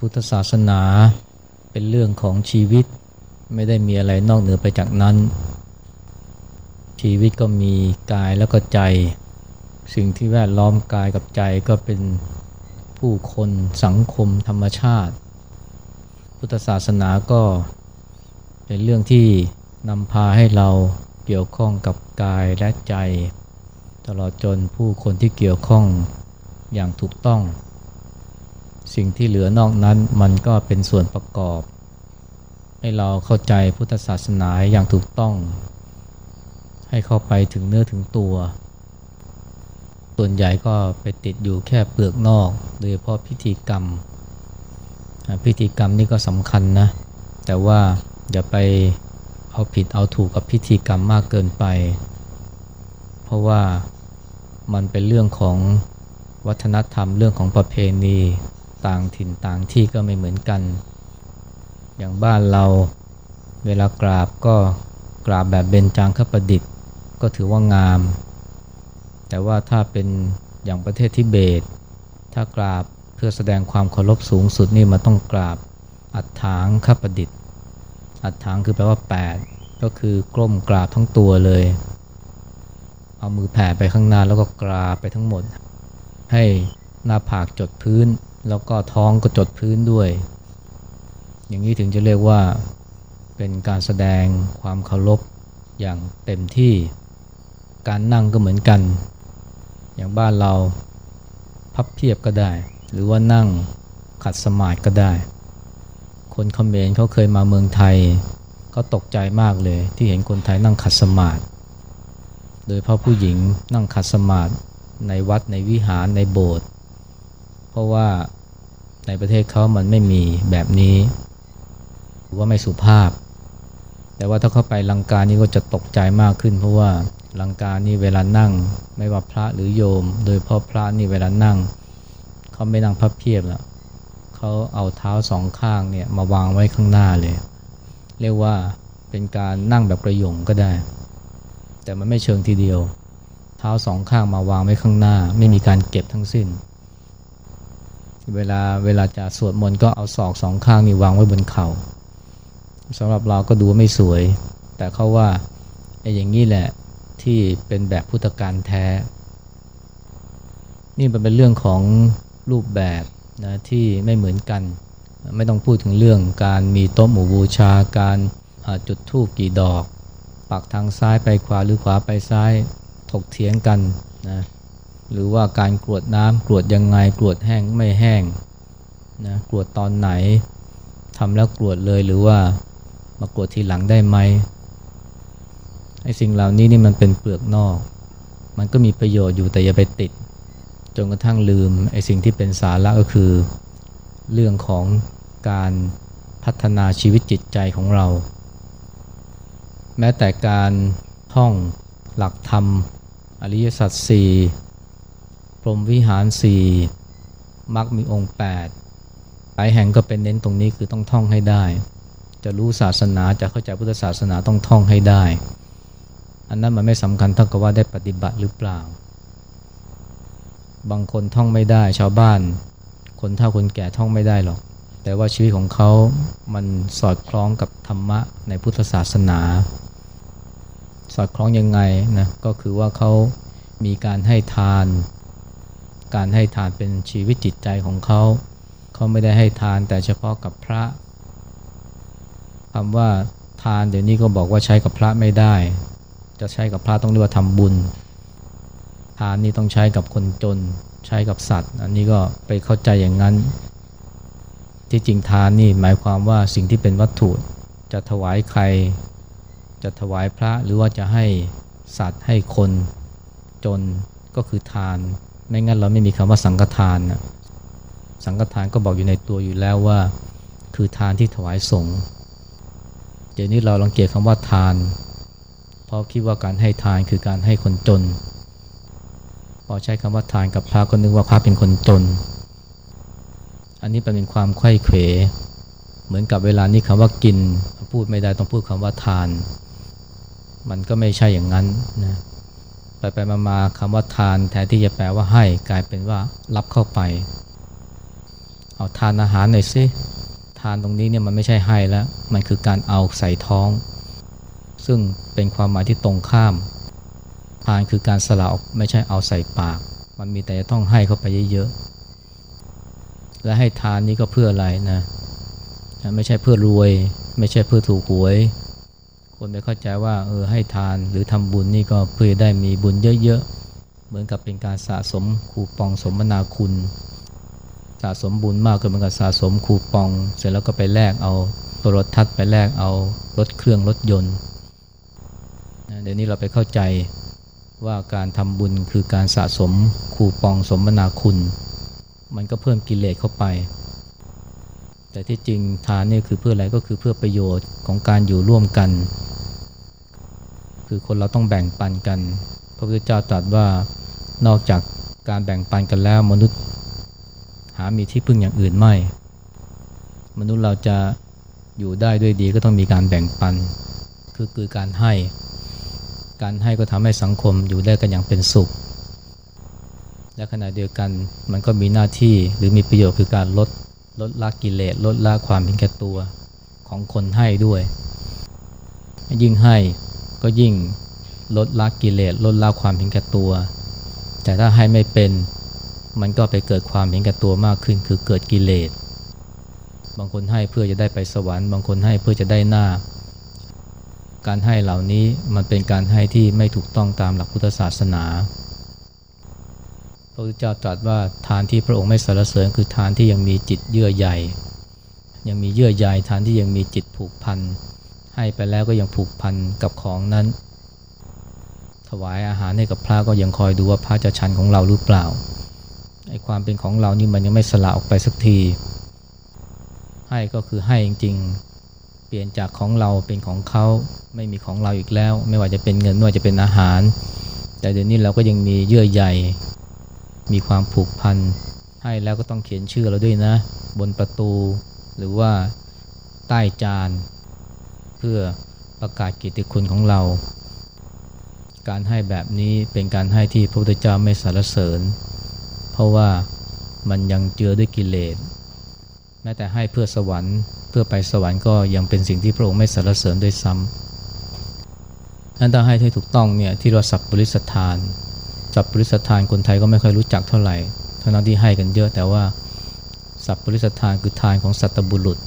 พุทธศาสนาเป็นเรื่องของชีวิต ไม่ได้มีอะไรนอกเหนือไปจากนั้น ชีวิตก็มีกายแล้วก็ใจ สิ่งที่แวดล้อมกายกับใจก็เป็นผู้คนสังคมธรรมชาติ พุทธศาสนาก็เป็นเรื่องที่นำพาให้เราเกี่ยวข้องกับกายและใจ ตลอดจนผู้คนที่เกี่ยวข้องอย่างถูกต้อง สิ่งที่เหลือนอกนั้นมันก็เป็นส่วนประกอบ ให้เราเข้าใจพุทธศาสนาอย่างถูกต้อง ให้เข้าไปถึงเนื้อถึงตัว ส่วนใหญ่ก็ไปติดอยู่แค่เปลือกนอกโดยเฉพาะพิธีกรรม พิธีกรรมนี่ก็สำคัญนะ แต่ว่าอย่าไปเอาผิดเอาถูกกับพิธีกรรมมากเกินไป เพราะว่ามันเป็นเรื่องของวัฒนธรรมเรื่องของประเพณี ต่างถิ่นต่างที่ก็ไม่เหมือนกัน อย่างบ้านเราเวลากราบก็กราบแบบเบญจางคประดิษฐ์ ก็ถือว่างาม แต่ว่าถ้าเป็นอย่างประเทศทิเบต ถ้ากราบเพื่อแสดงความเคารพสูงสุดนี่มันต้องกราบอัฐถางคประดิษฐ์ อัฐถางคือแปลว่า 8 ก็คือกล้มกราบทั้งตัวเลย เอามือแผ่ไปข้างหน้าแล้วก็กราบไปทั้งหมด ให้หน้าผากจดพื้น แล้วก็ท้องก็จดพื้นด้วย อย่างนี้ถึงจะเรียกว่าเป็นการแสดงความเคารพอย่างเต็มที่ การนั่งก็เหมือนกัน อย่างบ้านเราพับเพียบก็ได้ หรือว่านั่งขัดสมาธิก็ได้ คนคอมเมนเขาเคยมาเมืองไทยเขาตกใจมากเลยที่เห็นคนไทยนั่งขัดสมาธิโดยเพราะผู้หญิงนั่งขัดสมาธิในวัดในวิหารในโบสถ์เพราะว่า ในประเทศเขามันไม่มีแบบนี้หรือว่าไม่สุภาพ แต่ว่าถ้าเข้าไปลังกานี่ก็จะตกใจมากขึ้น เพราะว่าลังกานี่เวลานั่ง ไม่ว่าพระหรือโยม โดยเพราะพระนี่เวลานั่งเขาไม่นั่งพับเพียบแล้วเขาเอาเท้าสองข้างเนี่ยมาวางไว้ข้างหน้าเลย เรียกว่าเป็นการนั่งแบบกระยงก็ได้ แต่มันไม่เชิงทีเดียว เท้าสองข้างมาวางไว้ข้างหน้า ไม่มีการเก็บทั้งสิ้น เวลาเวลาจะสวดมนต์ก็เอาศอกสองข้างนี่วางไว้บนเขา่าสำหรับเราก็ดูไม่สวย แต่เขาว่าไอ้อย่างนี้แหละที่เป็นแบบพุทธการแท้ นี่มันเป็นเรื่องของรูปแบบนะที่ไม่เหมือนกัน ไม่ต้องพูดถึงเรื่องการมีโต๊ะหมู่บูชาการจุดธูปกี่ดอก ปักทางซ้ายไปขวาหรือขวาไปซ้ายถกเถียงกันนะ หรือว่าการกรวดน้ำกรวดยังไงกรวดแห้งไม่แห้งนะกรวดตอนไหนทำแล้วกรวดเลยหรือว่ามากรวดทีหลังได้ไหมไอ้สิ่งเหล่านี้นี่มันเป็นเปลือกนอก มันก็มีประโยชน์อยู่แต่อย่าไปติด จนกระทั่งลืมไอ้สิ่งที่เป็นสาระก็คือ เรื่องของการพัฒนาชีวิตจิตใจของเรา แม้แต่การท่องหลักธรรม อริยสัจสี่ รมวิหารสี่มักมีองค์ 8 หลายแห่งก็เป็นเน้นตรงนี้คือต้องท่องให้ได้ จะรู้ศาสนาจะเข้าใจพุทธศาสนาต้องท่องให้ได้ อันนั้นมันไม่สำคัญเท่ากับว่าได้ปฏิบัติหรือเปล่า บางคนท่องไม่ได้ ชาวบ้าน คนเฒ่าคนแก่ท่องไม่ได้หรอก แต่ว่าชีวิตของเขามันสอดคล้องกับธรรมะในพุทธศาสนา สอดคล้องยังไงนะก็คือว่าเขามีการให้ทาน การให้ทานเป็นชีวิตจิตใจของเขา เขาไม่ได้ให้ทานแต่เฉพาะกับพระคำว่าทานเดี๋ยวนี้ก็บอกว่าใช้กับพระไม่ได้ จะใช้กับพระต้องเรียกว่าทำบุญ ทานนี่ต้องใช้กับคนจน ใช้กับสัตว์ อันนี้ก็ไปเข้าใจอย่างนั้น ที่จริงทานนี่หมายความว่าสิ่งที่เป็นวัตถุ จะถวายใคร จะถวายพระหรือว่าจะให้สัตว์ให้คนจนก็คือทาน ไม่งั้นเราไม่มีคำว่าสังฆทานนะสังฆทานก็บอกอยู่ในตัวอยู่แล้วว่า คือทานที่ถวายสงฆ์เดี๋ยวนี้เราลังเกียจคำว่าทาน เพราะคิดว่าการให้ทานคือการให้คนจน พอใช้คำว่าทานกับพระก็นึกว่าพระเป็นคนจน อันนี้เป็นความไข้เขวเหมือนกับเวลานี้คำว่ากิน พูดไม่ได้ต้องพูดคำว่าทาน มันก็ไม่ใช่อย่างนั้นนะ ไปไปมามาคำว่าทานแทนที่จะแปลว่าให้ กลายเป็นว่ารับเข้าไป เอาทานอาหารหน่อยสิทานตรงนี้เนี่ยมันไม่ใช่ให้แล้ว มันคือการเอาใส่ท้อง ซึ่งเป็นความหมายที่ตรงข้าม ทานคือการสละออกไม่ใช่เอาใส่ปาก มันมีแต่จะต้องให้เข้าไปเยอะๆ และให้ทานนี้ก็เพื่ออะไรนะ ไม่ใช่เพื่อรวย ไม่ใช่เพื่อถูกหวย คนไปเข้าใจว่าเออให้ทานหรือทำบุญนี่ก็เพื่อได้มีบุญเยอะๆ เหมือนกับเป็นการสะสมคูปองสมนาคุณ สะสมบุญมากก็เหมือนกับสะสมคูปอง เสร็จแล้วก็ไปแลกเอาโทรทัศน์ไปแลกเอารถเครื่องรถยนต์เดี๋ยวนี้เราไปเข้าใจว่าการทำบุญคือการสะสมคูปองสมนาคุณ มันก็เพิ่มกิเลสเข้าไป แต่ที่จริงทานนี่คือเพื่ออะไรก็คือเพื่อประโยชน์ของการอยู่ร่วมกัน คือคนเราต้องแบ่งปันกัน พระพุทธเจ้าตรัสว่านอกจากการแบ่งปันกันแล้วมนุษย์หามีที่พึ่งอย่างอื่นไม่ มนุษย์เราจะอยู่ได้ด้วยดีก็ต้องมีการแบ่งปัน คือคือการให้ การให้ก็ทำให้สังคมอยู่ได้กันอย่างเป็นสุข และขณะเดียวกันมันก็มีหน้าที่หรือมีประโยชน์คือการลด ลดละกิเลสลดละความเห็นแก่ตัวของคนให้ด้วย ยิ่งให้ก็ยิ่งลดละกิเลสลดละความเห็นแก่ตัว แต่ถ้าให้ไม่เป็นมันก็ไปเกิดความเห็นแก่ตัวมากขึ้น คือเกิดกิเลส บางคนให้เพื่อจะได้ไปสวรรค์ บางคนให้เพื่อจะได้หน้า การให้เหล่านี้มันเป็นการให้ที่ไม่ถูกต้องตามหลักพุทธศาสนา ระพุทธเจ้าตรัสว่าทานที่พระองค์ไม่สรรเสริญคือทานที่ยังมีจิตเยื่อใยยังมีเยื่อใยทานที่ยังมีจิตผูกพันให้ไปแล้วก็ยังผูกพันกับของนั้น ถวายอาหารให้กับพระก็ยังคอยดูว่าพระจะชันของเราหรือเปล่าไอ้ความเป็นของเรานี่มันยังไม่สละออกไปสักที ให้ก็คือให้จริงๆ เปลี่ยนจากของเราเป็นของเขาไม่มีของเราอีกแล้ว ไม่ว่าจะเป็นเงินไม่ว่าจะเป็นอาหาร แต่เดี๋ยวนี้เราก็ยังมีเยื่อใย มีความผูกพัน ให้แล้วก็ต้องเขียนชื่อเราด้วยนะ บนประตูหรือว่าใต้จาน เพื่อประกาศกิตติคุณของเรา การให้แบบนี้เป็นการให้ที่พระพุทธเจ้าไม่สรรเสริญ เพราะว่ามันยังเจือด้วยกิเลสแม้แต่ให้เพื่อสวรรค์ เพื่อไปสวรรค์ก็ยังเป็นสิ่งที่พระองค์ไม่สรรเสริญด้วยซ้ำนั้นถ้าให้ที่ถูกต้องเนี่ยที่เราสับบริสทาน สัพปริสทานคนไทยก็ไม่ค่อยรู้จักเท่าไหร่ทั้งที่ให้กันเยอะแต่ว่าสัพปริสทานคือทานของสัตบุรุษ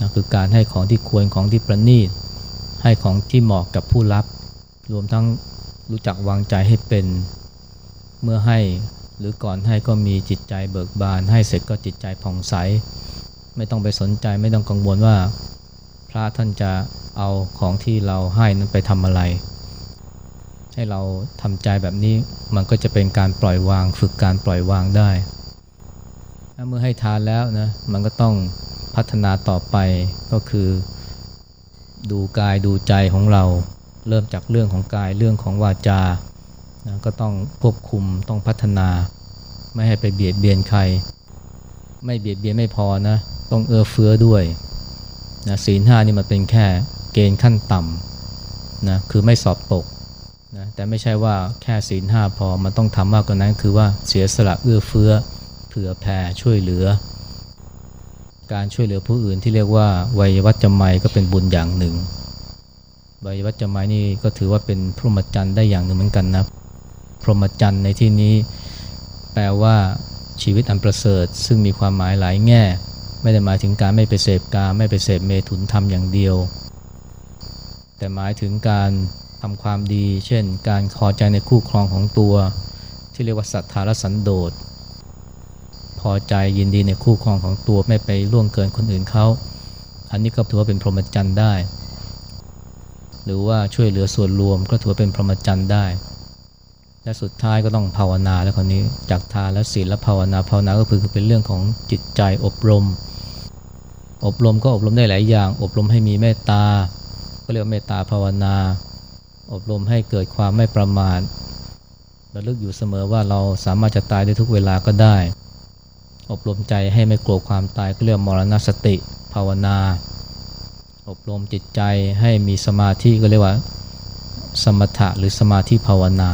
นะคือการให้ของที่ควรของที่ประณีต ให้ของที่เหมาะกับผู้รับ รวมทั้งรู้จักวางใจให้เป็นเมื่อให้หรือก่อนให้ก็มีจิตใจเบิกบาน ให้เสร็จก็จิตใจผ่องใส ไม่ต้องไปสนใจไม่ต้องกังวลว่า พระท่านจะเอาของที่เราให้นั้นไปทำอะไร ให้เราทำใจแบบนี้มันก็จะเป็นการปล่อยวาง ฝึกการปล่อยวางได้เมื่อให้ทานแล้วนะมันก็ต้องพัฒนาต่อไปก็คือ ดูกายดูใจของเรา เริ่มจากเรื่องของกายเรื่องของวาจานะก็ต้องควบคุมต้องพัฒนา ไม่ให้ไปเบียดเบียนใคร ไม่เบียดเบียนไม่พอนะต้องเอื้อเฟื้อด้วยนะศีลห้านี่มันเป็นแค่เกณฑ์ขั้นต่ำนะคือไม่สอบตก นะแต่ไม่ใช่ว่าแค่ศีลห้าพอ มันต้องทำมากกว่านั้นคือว่าเสียสละเอื้อเฟื้อ เผื่อแผ่ช่วยเหลือ การช่วยเหลือผู้อื่นที่เรียกว่าวัยวัจจะไมก็เป็นบุญอย่างหนึ่งวัยวัจจะไมนี่ก็ถือว่าเป็นพรหมจรรย์ได้อย่างหนึ่งเหมือนกันนะพรหมจรรย์ในที่นี้แปลว่าชีวิตอันประเสริฐ ซึ่งมีความหมายหลายแง่ ไม่ได้หมายถึงการไม่ไปเสพกาไม่ไปเสพเมถุนธรรมอย่างเดียว แต่หมายถึงการ ทำความดี เช่น การพอใจในคู่ครองของตัว ที่เรียกว่าศรัทธาและสันโดษ พอใจยินดีในคู่ครองของตัวไม่ไปล่วงเกินคนอื่นเขาอันนี้ก็ถือว่าเป็นพรหมจรรย์ได้ หรือว่าช่วยเหลือส่วนรวมก็ถือเป็นพรหมจรรย์ได้ และสุดท้ายก็ต้องภาวนาแล้วคนนี้จากทานและศีลและภาวนาภาวนาก็คือเป็นเรื่องของจิตใจอบรม อบรมก็อบรมได้หลายอย่าง อบรมให้มีเมตตาก็เรียกเมตตาภาวนา อบรมให้เกิดความไม่ประมาทระลึกอยู่เสมอว่าเราสามารถจะตายได้ทุกเวลาก็ได้ อบรมใจให้ไม่กลัวความตายก็เรียกมรณสติ ภาวนา อบรมจิตใจให้มีสมาธิก็เรียกว่า สมถะหรือสมาธิภาวนา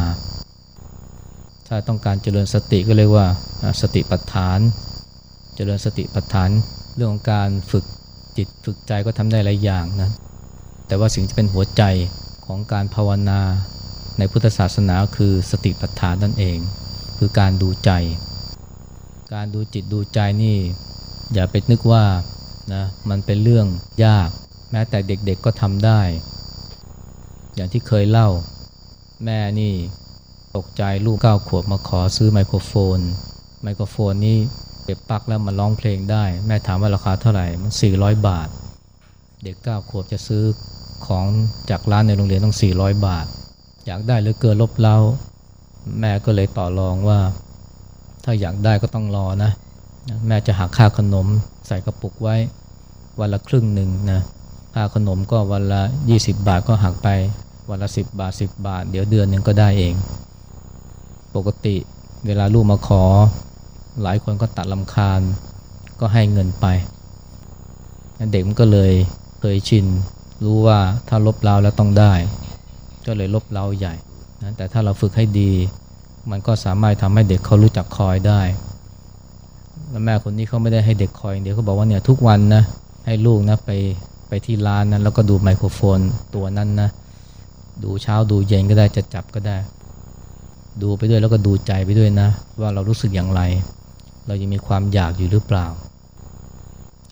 ถ้าต้องการเจริญสติก็เรียกว่าสติปัฏฐาน เจริญสติปัฏฐาน เรื่องของการฝึกจิตฝึกใจก็ทำได้หลายอย่างนะแต่ว่าสิ่งที่เป็นหัวใจ ของการภาวนาในพุทธศาสนาคือสติปัฏฐานนั่นเอง คือการดูใจ การดูจิตดูใจนี่ อย่าไปนึกว่านะมันเป็นเรื่องยาก แม้แต่เด็กๆก็ทำได้ อย่างที่เคยเล่า แม่นี่ตกใจลูกเก้าขวบมาขอซื้อไมโครโฟน ไมโครโฟนนี่เก็บปลั๊กแล้วมันร้องเพลงได้ แม่ถามว่าราคาเท่าไหร่มัน400 บาท เด็กเก้าขวบจะซื้อ ของจากร้านในโรงเรียนต้อง 400 บาท อยากได้หรือเกินลบเล้า แม่ก็เลยต่อรองว่า ถ้าอยากได้ก็ต้องรอนะ แม่จะหักค่าขนมใส่กระปุกไว้วันละครึ่งหนึ่งนะค่าขนมก็วันละ 20 บาทก็หักไปวันละ 10 บาท 10 บาท เดี๋ยวเดือนหนึ่งก็ได้เอง ปกติเวลาลูกมาขอ หลายคนก็ตัดลำคาญก็ให้เงินไป เด็กมันก็เลยเคยชิน รู้ว่าถ้าลบเล้าแล้วต้องได้ ก็เลยลบเล้าใหญ่นะแต่ถ้าเราฝึกให้ดี มันก็สามารถทำให้เด็กเขารู้จักคอยได้ แล้วแม่คนนี้เขาไม่ได้ให้เด็กคอยเดียวเขาบอกว่าเนี่ยทุกวันนะให้ลูกนะไปไปที่ร้านนั้นแล้วก็ดูไมโครโฟนตัวนั้นนะดูเช้าดูเย็นก็ได้จะจับก็ได้ ดูไปด้วยแล้วก็ดูใจไปด้วยนะ ว่าเรารู้สึกอย่างไร เรายังมีความอยากอยู่หรือเปล่า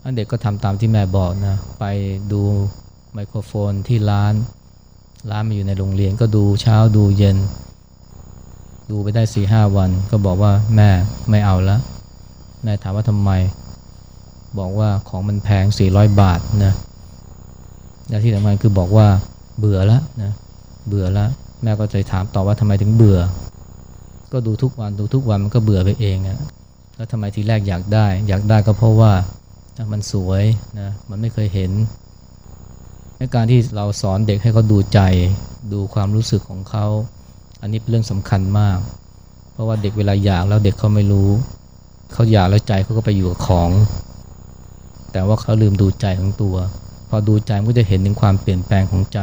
อันเด็กก็ทำตามที่แม่บอกนะไปดู ไมโครโฟนที่ร้าน ร้านมาอยู่ในโรงเรียนก็ดูเช้าดูเย็น ดูไปได้สี่ห้าวัน ก็บอกว่าแม่ไม่เอาละแม่ถามว่าทำไม บอกว่าของมันแพง 400 บาทนะและที่สำคัญคือบอกว่าเบื่อแล้วนะเบื่อแล้วแม่ก็จะถามต่อว่าทำไมถึงเบื่อ ก็ดูทุกวันดูทุกวันมันก็เบื่อไปเองอะแล้วทำไมทีแรกอยากได้ อยากได้ก็เพราะว่ามันสวยนะมันไม่เคยเห็นใน การที่เราสอนเด็กให้เขาดูใจ ดูความรู้สึกของเขา อันนี้เป็นเรื่องสำคัญมาก เพราะว่าเด็กเวลาอยากแล้วเด็กเขาไม่รู้ เขาอยากแล้วใจเขาก็ไปอยู่กับของ แต่ว่าเขาลืมดูใจของตัว พอดูใจมันก็จะเห็นถึงความเปลี่ยนแปลงของใจ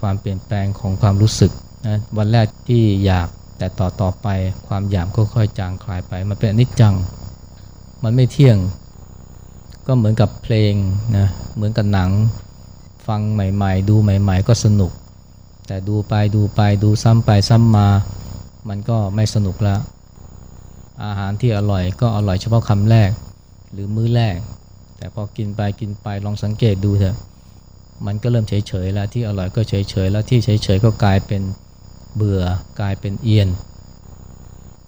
ความเปลี่ยนแปลงของความรู้สึกนะวันแรกที่อยากแต่ต่อต่อไปความอยากก็ค่อยจางคลายไป มันเป็นอนิจจัง มันไม่เที่ยง ก็เหมือนกับเพลงนะ เหมือนกับหนัง ฟังใหม่ ๆ ดูใหม่ ๆ ก็สนุก แต่ดูไปดูไปดูซ้ำไปซ้ำมา มันก็ไม่สนุกละอาหารที่อร่อยก็อร่อยเฉพาะคำแรก หรือมื้อแรก แต่พอกินไปกินไปลองสังเกตดูเถอะมันก็เริ่มเฉยๆแล้วที่อร่อยก็เฉยๆแล้วที่เฉยๆก็กลายเป็นเบื่อกลายเป็นเอียน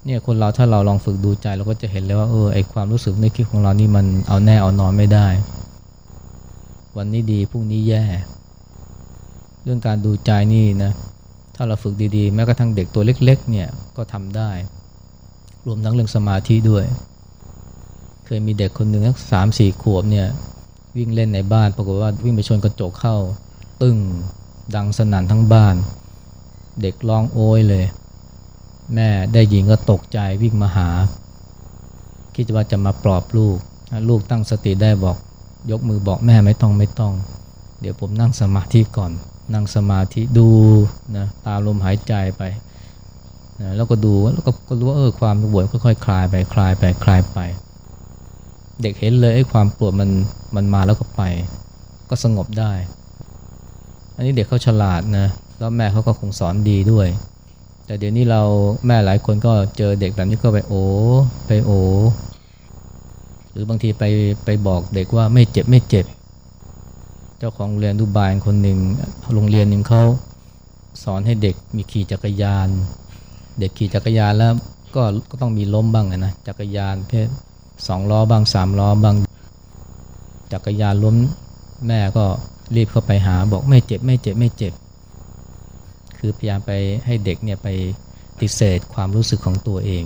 เนี่ยคนเราถ้าเราลองฝึกดูใจเราก็จะเห็นเลยว่าเออไอความรู้สึกนึกคิดของเรานี่มันเอาแน่เอานอนไม่ได้ วันนี้ดีพรุ่งนี้แย่ เรื่องการดูใจนี่นะถ้าเราฝึกดีๆ แม้กระทั่งเด็กตัวเล็กๆเนี่ยก็ทำได้ รวมทั้งเรื่องสมาธิด้วย เคยมีเด็กคนหนึ่งสักสามสี่ขวบเนี่ยวิ่งเล่นในบ้านปรากฏว่าวิ่งไปชนกระจกเข้า ตึ้งดังสนั่นทั้งบ้าน เด็กร้องโอยเลย แม่ได้ยินก็ตกใจวิ่งมาหา คิดว่าจะมาปลอบลูก ลูกตั้งสติได้บอก ยกมือบอกแม่ไม่ต้องไม่ต้อง เดี๋ยวผมนั่งสมาธิก่อน นั่งสมาธิดูนะตาลมหายใจไปนะแล้วก็ดูแล้วก็ก็รู้ว่าเออความปวดค่อยๆคลายไปคลายไปคลายไป เด็กเห็นเลยไอ้ความปวดมันมันมาแล้วก็ไป ก็สงบได้ อันนี้เด็กเขาฉลาดนะแล้วแม่เขาก็คงสอนดีด้วย แต่เดี๋ยวนี้เราแม่หลายคนก็เจอเด็กแบบนี้ก็ไปโอ้ไปโอ หรือบางทีไปไปบอกเด็กว่าไม่เจ็บไม่เจ็บ เจ้าของโรงเรียนดูบายคนหนึ่งโรงเรียนหนึ่งเขาสอนให้เด็กมีขี่จักรยาน เด็กขี่จักรยานแล้วก็ก็ต้องมีล้มบ้างนะจักรยานเพศสองล้อบ้างสามล้อบ้าง จักรยานล้มแม่ก็รีบเข้าไปหาบอกไม่เจ็บไม่เจ็บไม่เจ็บ คือพยายามไปให้เด็กเนี่ยไปฏิเสธความรู้สึกของตัวเอง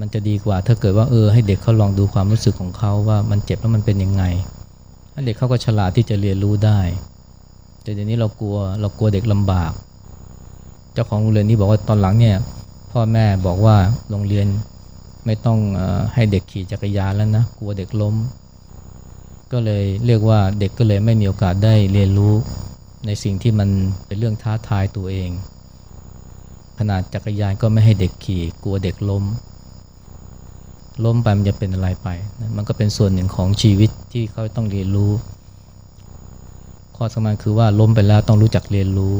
มันจะดีกว่า ถ้าเกิดว่าเออให้เด็กเขาลองดูความรู้สึกของเขาว่ามันเจ็บแล้วมันเป็นยังไงเด็กเขาก็ฉลาดที่จะเรียนรู้ได้ แต่เดี๋ยวนี้เรากลัวเรากลัวเด็กลำบาก เจ้าของโรงเรียนนี้บอกว่าตอนหลังเนี่ยพ่อแม่บอกว่าโรงเรียนไม่ต้องอให้เด็กขี่จักรยานแล้วนะกลัวเด็กล้ม ก็เลยเรียกว่าเด็กก็เลยไม่มีโอกาสได้เรียนรู้ในสิ่งที่มันเป็นเรื่องท้าทายตัวเอง ขนาดจักรยานก็ไม่ให้เด็กขี่กลัวเด็กล้ม ล้มไปมันจะเป็นอะไรไปนะมันก็เป็นส่วนหนึ่งของชีวิตที่เขาต้องเรียนรู้ ข้อสำคัญคือว่าล้มไปแล้วต้องรู้จักเรียนรู้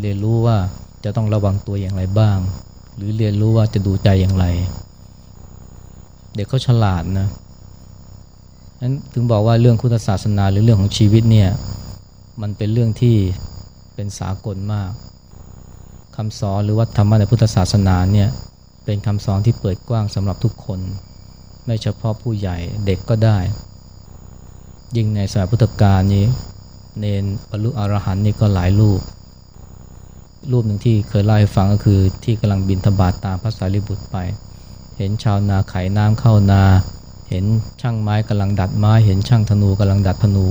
เรียนรู้ว่าจะต้องระวังตัวอย่างไรบ้าง หรือเรียนรู้ว่าจะดูใจอย่างไร เด็กเขาฉลาดนะนั้นถึงบอกว่าเรื่องพุทธศาสนาหรือเรื่องของชีวิตเนี่ยมันเป็นเรื่องที่เป็นสากลมากคำสอนหรือว่าธรรมะในพุทธศาสนาเนี่ย เป็นคำสอนที่เปิดกว้างสำหรับทุกคน ไม่เฉพาะผู้ใหญ่เด็กก็ได้ ยิ่งในสายพุทธกาลนี้ เนนบรรลุอรหันต์นี่ก็หลายรูป รูปหนึ่งที่เคยเล่าให้ฟังก็คือที่กำลังบินธบาตตามพระสารีบุตรไป เห็นชาวนาไขน้ำเข้านา เห็นช่างไม้กำลังดัดไม้ เห็นช่างธนูกำลังดัดธนู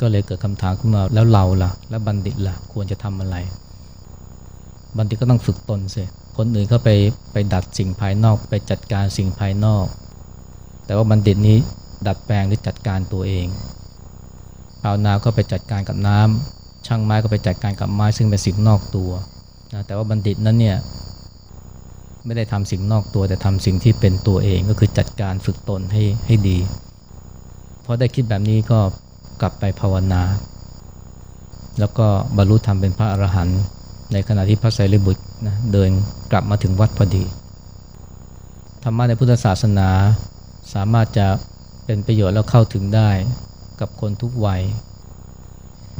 ก็เลยเกิดคำถามขึ้นมาแล้วเราล่ะ แล้วบัณฑิตล่ะควรจะทำอะไร บัณฑิตก็ต้องฝึกตนเสีย คนอื่นเขาไปไปดัดสิ่งภายนอกไปจัดการสิ่งภายนอก แต่ว่าบัณฑิตนี้ดัดแปลงหรือจัดการตัวเองชาวนาก็ไปจัดการกับน้ำช่างไม้ก็ไปจัดการกับไม้ซึ่งเป็นสิ่งนอกตัวนะแต่ว่าบัณฑิตนั้นเนี่ยไม่ได้ทำสิ่งนอกตัวแต่ทำสิ่งที่เป็นตัวเองก็คือจัดการฝึกตนให้ให้ดีพอได้คิดแบบนี้ก็กลับไปภาวนา แล้วก็บรรลุธรรมเป็นพระอรหันต์ในขณะที่พระไตรบุตร นะเดินกลับมาถึงวัดพอดี ธรรมะในพุทธศาสนาสามารถจะเป็นประโยชน์แล้วเข้าถึงได้กับคนทุกวัย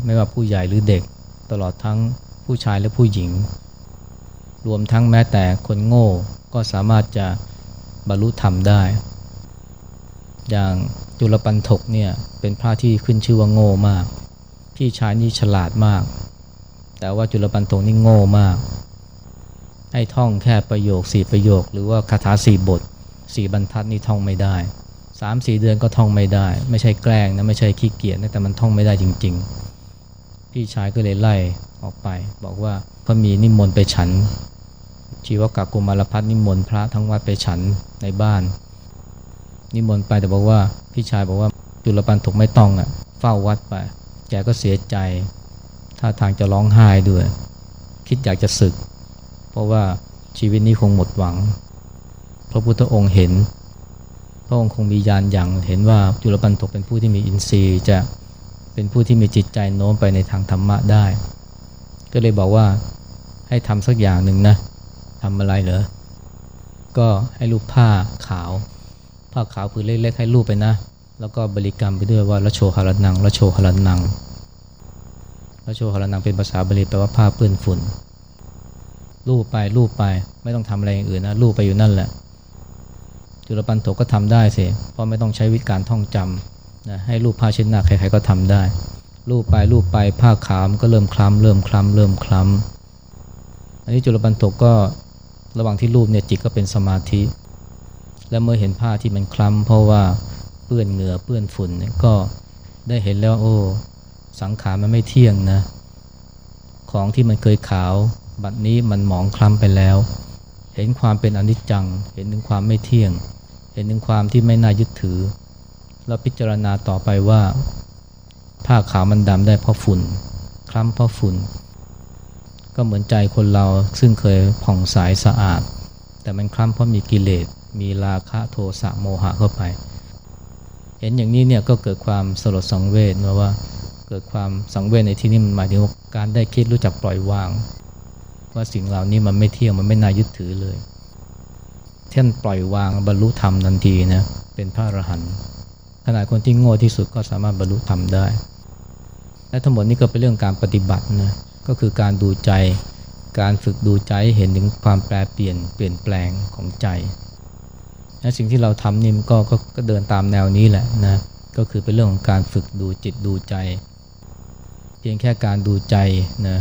ไม่ว่าผู้ใหญ่หรือเด็กตลอดทั้งผู้ชายและผู้หญิง รวมทั้งแม้แต่คนโง่ก็สามารถจะบรรลุธรรมได้ อย่างจุลปันถกเนี่ยเป็นพระที่ขึ้นชื่อว่าโง่มาก พี่ชายนี่ฉลาดมาก แต่ว่าจุลปันถกนี่โง่มาก ให้ท่องแค่ประโยคสี่ประโยค หรือว่าคาถาสี่บทสี่บรรทัดนี่ท่องไม่ได้สามสี่เดือนก็ท่องไม่ได้ ไม่ใช่แกล้งนะไม่ใช่ขี้เกียจนะแต่มันท่องไม่ได้จริง ๆ พี่ชายก็เลยไล่ออกไป บอกว่าก็มีนิมนต์ไปฉัน ชีวกากุมารพัฒนิมนต์พระทั้งวัดไปฉันในบ้าน นิมนต์ไปแต่บอกว่าพี่ชายบอกว่าจุลปันถกไม่ต้องอะเฝ้าวัดไปแกก็เสียใจท่าทางจะร้องไห้ด้วย คิดอยากจะศึก เพราะว่าชีวิตนี้คงหมดหวัง พระพุทธองค์เห็น พระองค์คงมียานอย่างเห็นว่าจุลปันถกเป็นผู้ที่มีอินทรีย์จะเป็นผู้ที่มีจิตใจโน้มไปในทางธรรมะได้ ก็เลยบอกว่าให้ทำสักอย่างหนึ่งนะทำอะไรเหรอ ก็ให้รูปผ้าขาว ผ้าขาวผืนเล็กๆให้รูปไปนะ แล้วก็บริกรรมไปด้วยว่าละโชหารนังละโชหารนังละโชหารนังเป็นภาษาบาลีแปลว่าผ้าเปื้อนฝุ่น รูปไปรูปไป ไม่ต้องทำอะไรอย่างอื่นนะรูปไปอยู่นั่นแหละ จุลปันโตก็ทำได้สิเพราะไม่ต้องใช้วิธีการท่องจำนะให้รูปผ้าเช็ดหน้าใครๆก็ทำได้ รูปไปรูปไปผ้าขาวมันก็เริ่มคล้ำเริ่มคล้ำเริ่มคล้ำอันนี้จุลปันตกก็ระหว่างที่รูปเนี่ยจิตก็เป็นสมาธิ และเมื่อเห็นผ้าที่มันคล้ำเพราะว่าเปื้อนเหงื่อเปื้อนฝุ่นเนี่ยก็ได้เห็นแล้วโอ้สังขารมันไม่เที่ยงนะ ของที่มันเคยขาว บัดนี้มันหมองคล้ำไปแล้ว เห็นความเป็นอนิจจัง เห็นถึงความไม่เที่ยง เห็นถึงความที่ไม่น่ายึดถือเราพิจารณาต่อไปว่าผ้าขาวมันดำได้เพราะฝุ่น คล้ำเพราะฝุ่น ก็เหมือนใจคนเราซึ่งเคยผ่องใสสะอาด แต่มันคล้ำเพราะมีกิเลส มีราคะโทสะโมหะเข้าไป เห็นอย่างนี้เนี่ยก็เกิดความสลดสังเวชนะว่าเกิดความสังเวชในที่นี้มันหมายถึงการได้คิดรู้จักปล่อยวาง ว่าสิ่งเหล่านี้มันไม่เที่ยงมันไม่น่ายึดถือเลยเช่นปล่อยวางบรรลุธรรมทันทีนะเป็นพระอรหันต์ขนาดคนที่โง่ที่สุดก็สามารถบรรลุธรรมได้ และทั้งหมดนี้ก็เป็นเรื่องการปฏิบัตินะก็คือการดูใจการฝึกดูใจเห็นถึงความแปรเปลี่ยนเปลี่ยนแปลงของใจและสิ่งที่เราทำนี่ก็ก็เดินตามแนวนี้แหละนะก็คือเป็นเรื่องของการฝึกดูจิตดูใจ เพียงแค่การดูใจนะ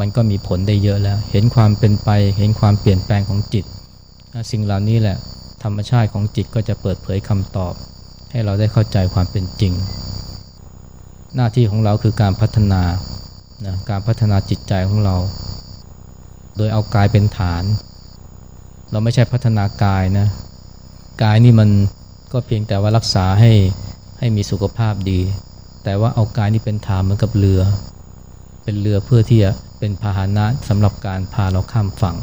มันก็มีผลได้เยอะแล้ว เห็นความเป็นไป เห็นความเปลี่ยนแปลงของจิต สิ่งเหล่านี้แหละ ธรรมชาติของจิตก็จะเปิดเผยคำตอบ ให้เราได้เข้าใจความเป็นจริง หน้าที่ของเราคือการพัฒนานะการพัฒนาจิตใจของเรา โดยเอากายเป็นฐาน เราไม่ใช่พัฒนากายนะกายนี่มันก็เพียงแต่ว่ารักษาให้ให้มีสุขภาพดี แต่ว่าเอากายนี่เป็นฐานเหมือนกับเรือ เป็นเรือเพื่อที่จะ เป็นพาหนะสำหรับการพาเราข้ามฝั่ง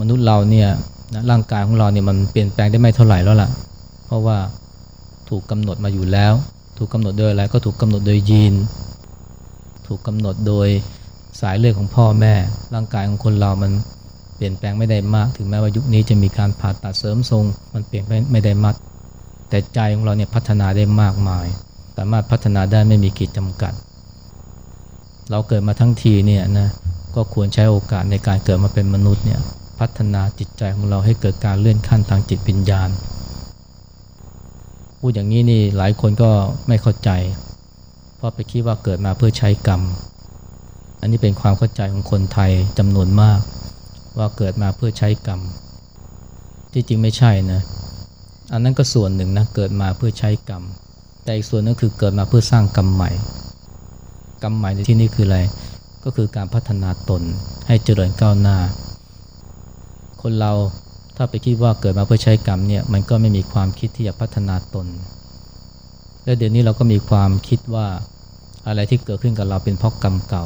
มนุษย์เราเนี่ยนะร่างกายของเราเนี่ยมันเปลี่ยนแปลงได้ไม่เท่าไหร่แล้วล่ะ เพราะว่าถูกกำหนดมาอยู่แล้ว ถูกกำหนดโดยอะไรก็ถูกกำหนดโดยยีน ถูกกำหนดโดยสายเลือดของพ่อแม่ ร่างกายของคนเรามันเปลี่ยนแปลงไม่ได้มาก ถึงแม้ว่ายุคนี้จะมีการผ่าตัดเสริมทรง มันเปลี่ยนไม่ได้มาก แต่ใจของเราเนี่ยพัฒนาได้มากมาย สามารถพัฒนาได้ไม่มีขีดจำกัด เราเกิดมาทั้งทีเนี่ยนะก็ควรใช้โอกาสในการเกิดมาเป็นมนุษย์เนี่ยพัฒนาจิตใจของเราให้เกิดการเลื่อนขั้นทางจิตวิญญาณ พูดอย่างนี้นี่หลายคนก็ไม่เข้าใจ เพราะไปคิดว่าเกิดมาเพื่อใช้กรรม อันนี้เป็นความเข้าใจของคนไทยจำนวนมาก ว่าเกิดมาเพื่อใช้กรรม ที่จริงไม่ใช่นะ อันนั้นก็ส่วนหนึ่งนะเกิดมาเพื่อใช้กรรม แต่อีกส่วนนึงคือเกิดมาเพื่อสร้างกรรมใหม่ กรรมใหม่ในที่นี้คืออะไร ก็คือการพัฒนาตนให้เจริญก้าวหน้า คนเราถ้าไปคิดว่าเกิดมาเพื่อใช้กรรมเนี่ยมันก็ไม่มีความคิดที่จะพัฒนาตน และเดี๋ยวนี้เราก็มีความคิดว่าอะไรที่เกิดขึ้นกับเราเป็นเพราะกรรมเก่า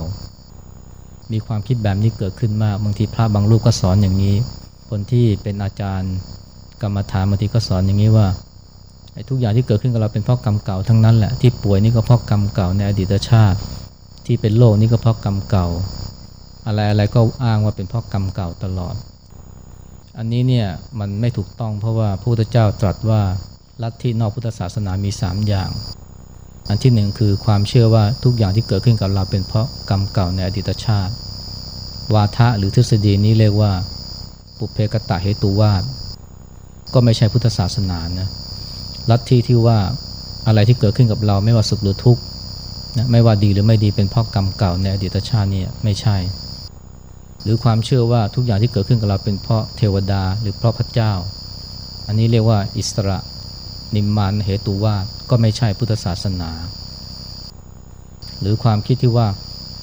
มีความคิดแบบนี้เกิดขึ้นมากบางทีพระบางรูปก็สอนอย่างนี้ คนที่เป็นอาจารย์กรรมฐานบางทีก็สอนอย่างนี้ว่าไอ้ทุกอย่างที่เกิดขึ้นกับเราเป็นเพราะกรรมเก่าทั้งนั้นแหละที่ป่วยนี่ก็เพราะกรรมเก่าในอดีตชาติ ที่เป็นโรคนี่ก็เพราะกรรมเก่า อะไรอะไรก็อ้างว่าเป็นเพราะกรรมเก่าตลอด อันนี้เนี่ยมันไม่ถูกต้องเพราะว่าพระพุทธเจ้าตรัสว่าลัทธินอกพุทธศาสนามี 3 อย่าง อันที่หนึ่งคือความเชื่อว่าทุกอย่างที่เกิดขึ้นกับเราเป็นเพราะกรรมเก่าในอดีตชาติ วาทะหรือทฤษฎีนี้เรียกว่า ปุเพกตะเหตุวาก็ไม่ใช่พุทธศาสนานะลัทธิที่ว่าอะไรที่เกิดขึ้นกับเราไม่ว่าสุขหรือทุกข์ นะไม่ว่าดีหรือไม่ดีเป็นเพราะกรรมเก่าในอดีตชาตินี่ไม่ใช่ หรือความเชื่อว่าทุกอย่างที่เกิดขึ้นกับเราเป็นเพราะเทวดาหรือเพราะพระเจ้า อันนี้เรียกว่าอิสระนิมมานเหตุวาดก็ไม่ใช่พุทธศาสนา หรือความคิดที่ว่า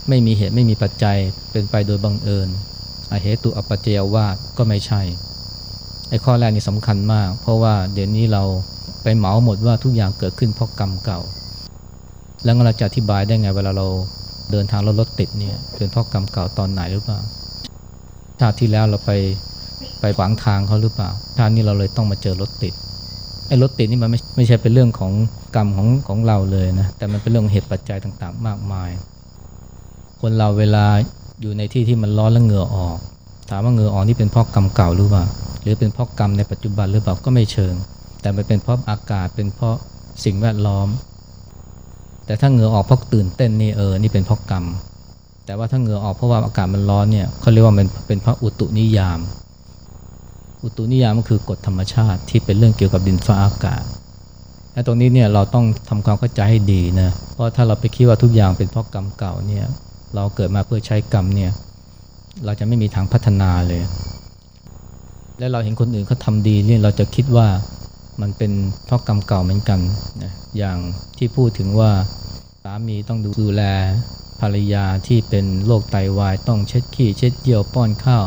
ไม่มีเหตุไม่มีปัจจัยเป็นไปโดยบังเอิญอเหตุอปัจเจยวาดก็ไม่ใช่ไอ้ข้อแรกนี่สำคัญมาก เพราะว่าเดี๋ยวนี้เราไปเหมาหมดว่าทุกอย่างเกิดขึ้นเพราะกรรมเก่า แล้วเราจะอธิบายได้ไงเวลาเราเดินทางรถรถติดเนี่ยเป็นเพราะกรรมเก่าตอนไหนหรือเปล่า ชาติที่แล้วเราไปไปขวางทางเขาหรือเปล่า ชาตินี้เราเลยต้องมาเจอรถติดไอ้รถติดนี่มันไม่ไม่ใช่เป็นเรื่องของกรรมของของเราเลยนะ แต่มันเป็นเรื่องเหตุปัจจัยต่างๆ มากมาย คนเราเวลาอยู่ในที่ที่มันร้อนแล้วเหงื่อออก ถามว่าเหงื่อออกนี่เป็นเพราะกรรมเก่าหรือเปล่า หรือเป็นเพราะกรรมในปัจจุบันหรือเปล่าก็ไม่เชิง แต่มันเป็นเพราะอากาศเป็นเพราะสิ่งแวดล้อม แต่ถ้าเหงื่อออกเพราะตื่นเต้นนี่เออนี่เป็นเพราะกรรม แต่ว่าถ้าเหงื่อออกเพราะว่าอากาศมันร้อนเนี่ยเขาเรียกว่ามันเป็นพระอุตุนิยาม อุตุนิยามก็คือกฎธรรมชาติที่เป็นเรื่องเกี่ยวกับดินฟ้าอากาศและตรงนี้เนี่ยเราต้องทำความเข้าใจให้ดีนะเพราะถ้าเราไปคิดว่าทุกอย่างเป็นเพราะกรรมเก่าเนี่ยเราเกิดมาเพื่อใช้กรรมเนี่ยเราจะไม่มีทางพัฒนาเลย และเราเห็นคนอื่นเขาทาดีเนี่ยเราจะคิดว่า มันเป็นเพราะกรรมเก่าเหมือนกันนะอย่างที่พูดถึงว่าสามีต้องดูแลภรรยาที่เป็นโรคไตาวาย ต้องเช็ดขี้เช็ดเยี่ยวป้อนข้าว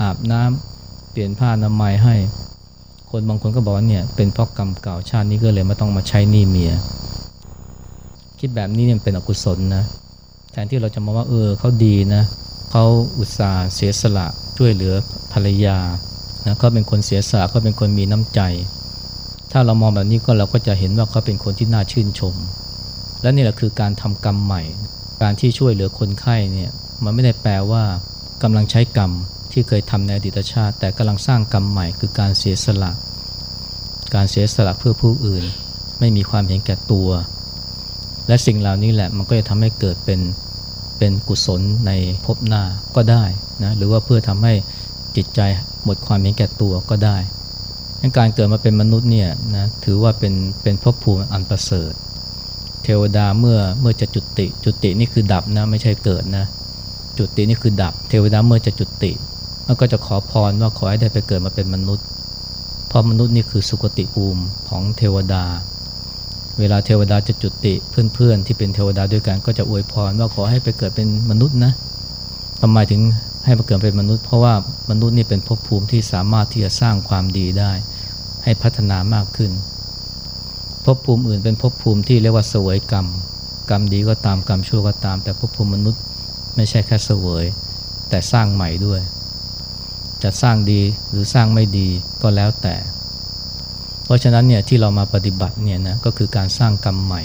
อาบน้ำเปลี่ยนผ้าอนามัยให้ คนบางคนก็บอกว่าเนี่ยเป็นเพราะกรรมเก่าชาตินี้ก็เลยไม่ต้องมาใช้หนี้เมีย คิดแบบนี้เนี่ยเป็นอกุศลนะแทนที่เราจะมาว่าเออเขาดีนะเขาอุตส่าห์เสียสละช่วยเหลือภรรยานะเขาเป็นคนเสียสละเขาเป็นคนมีน้ำใจ ถ้าเรามองแบบนี้ก็เราก็จะเห็นว่าเขาเป็นคนที่น่าชื่นชม และนี่แหละคือการทำกรรมใหม่ การที่ช่วยเหลือคนไข้เนี่ยมันไม่ได้แปลว่ากำลังใช้กรรมที่เคยทำในอดีตชาติ แต่กำลังสร้างกรรมใหม่คือการเสียสละ การเสียสละเพื่อผู้อื่น ไม่มีความเห็นแก่ตัว และสิ่งเหล่านี้แหละมันก็จะทำให้เกิดเป็นเป็นกุศลในภพหน้าก็ได้นะหรือว่าเพื่อทำให้จิตใจหมดความเห็นแก่ตัวก็ได้ การเกิดมาเป็นมนุษย์เนี่ยนะถือว่าเป็นเป็นภพภูมิอันประเสริฐ เทวดาเมื่อเมื่อจะจุติ จุตินี่คือดับนะไม่ใช่เกิดนะ จุตินี่คือดับ เทวดาเมื่อจะจุติมันก็จะขอพรว่าขอให้ได้ไปเกิดมาเป็นมนุษย์ เพราะมนุษย์นี่คือสุคติภูมิของเทวดา เวลาเทวดาจะจุติเพื่อนๆที่เป็นเทวดาด้วยกันก็จะอวยพรว่าขอให้ไปเกิดเป็นมนุษย์นะทำไมถึงให้มาเกิดเป็นมนุษย์ เพราะว่ามนุษย์นี่เป็นภพภูมิที่สามารถที่จะสร้างความดีได้ ให้พัฒนามากขึ้นภพภูมิอื่นเป็นภพภูมิที่เรียกว่าเสวยกรรม กรรมดีก็ตามกรรมชั่วก็ตาม แต่ภพภูมิมนุษย์ไม่ใช่แค่เสวย แต่สร้างใหม่ด้วย จะสร้างดีหรือสร้างไม่ดีก็แล้วแต่ เพราะฉะนั้นเนี่ยที่เรามาปฏิบัติเนี่ยนะก็คือการสร้างกรรมใหม่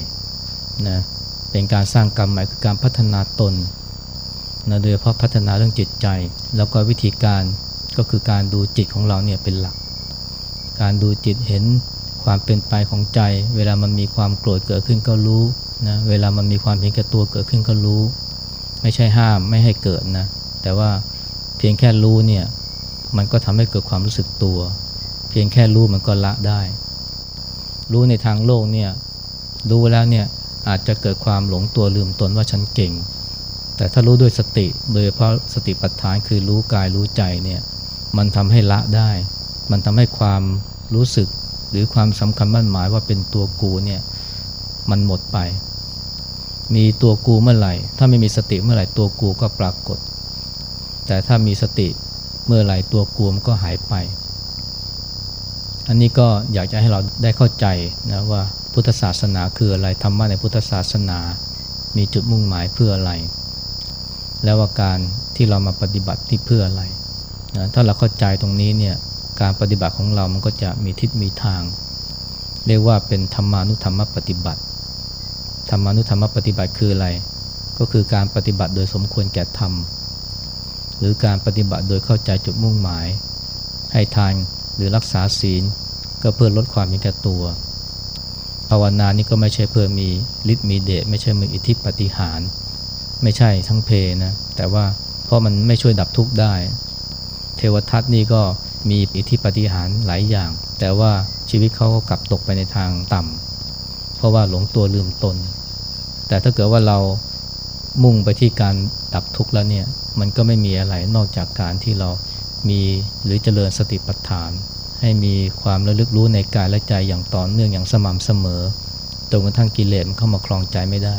นะเป็นการสร้างกรรมใหม่คือการพัฒนาตนนะโดยเฉพาะพัฒนาเรื่องจิตใจ แล้วก็วิธีการก็คือการดูจิตของเราเนี่ยเป็นหลัก การดูจิตเห็นความเป็นไปของใจ เวลามันมีความโกรธเกิดขึ้นก็รู้นะเวลามันมีความเห็นแก่ตัวเกิดขึ้นก็รู้ ไม่ใช่ห้ามไม่ให้เกิดนะแต่ว่าเพียงแค่รู้เนี่ยมันก็ทำให้เกิดความรู้สึกตัว เพียงแค่รู้มันก็ละได้ รู้ในทางโลกเนี่ยรู้แล้วเนี่ยอาจจะเกิดความหลงตัวลืมตนว่าฉันเก่ง แต่ถ้ารู้ด้วยสติโดยเฉพาะสติปัฏฐานคือรู้กายรู้ใจเนี่ยมันทำให้ละได้ มันทำให้ความรู้สึกหรือความสำคัญมั่นหมายว่าเป็นตัวกูเนี่ยมันหมดไป มีตัวกูเมื่อไหร่ ถ้าไม่มีสติเมื่อไหร่ตัวกูก็ปรากฏ แต่ถ้ามีสติเมื่อไหร่ตัวกูมันก็หายไป อันนี้ก็อยากจะให้เราได้เข้าใจนะว่าพุทธศาสนาคืออะไรธรรมะในพุทธศาสนา มีจุดมุ่งหมายเพื่ออะไร แล้วว่าการที่เรามาปฏิบัติที่เพื่ออะไรนะถ้าเราเข้าใจตรงนี้เนี่ย การปฏิบัติของเรามันก็จะมีทิศมีทาง เรียกว่าเป็นธรรมานุธรรมปฏิบัติ ธรรมานุธรรมปฏิบัติคืออะไร ก็คือการปฏิบัติโดยสมควรแก่ธรรม หรือการปฏิบัติโดยเข้าใจจุดมุ่งหมาย ให้ทานหรือรักษาศีล ก็เพื่อลดความมีแก่ตัว ภาวนานี่ก็ไม่ใช่เพื่อมีฤทธิ์มีเดชไม่ใช่มีอิทธิปฏิหารไม่ใช่ทั้งเพนะแต่ว่าเพราะมันไม่ช่วยดับทุกข์ได้ เทวทัตนี่ก็ มีอิทธิปฏิหารหลายอย่าง แต่ว่าชีวิตเขาก็กลับตกไปในทางต่ำเพราะว่าหลงตัวลืมตน แต่ถ้าเกิดว่าเรามุ่งไปที่การดับทุกข์แล้วเนี่ยมันก็ไม่มีอะไรนอกจากการที่เรามีหรือเจริญสติปัฏฐาน ให้มีความระลึกรู้ในกายและใจอย่างต่อเนื่องอย่างสม่ำเสมอจนกระทั่งกิเลสมันเข้ามาคลองใจไม่ได้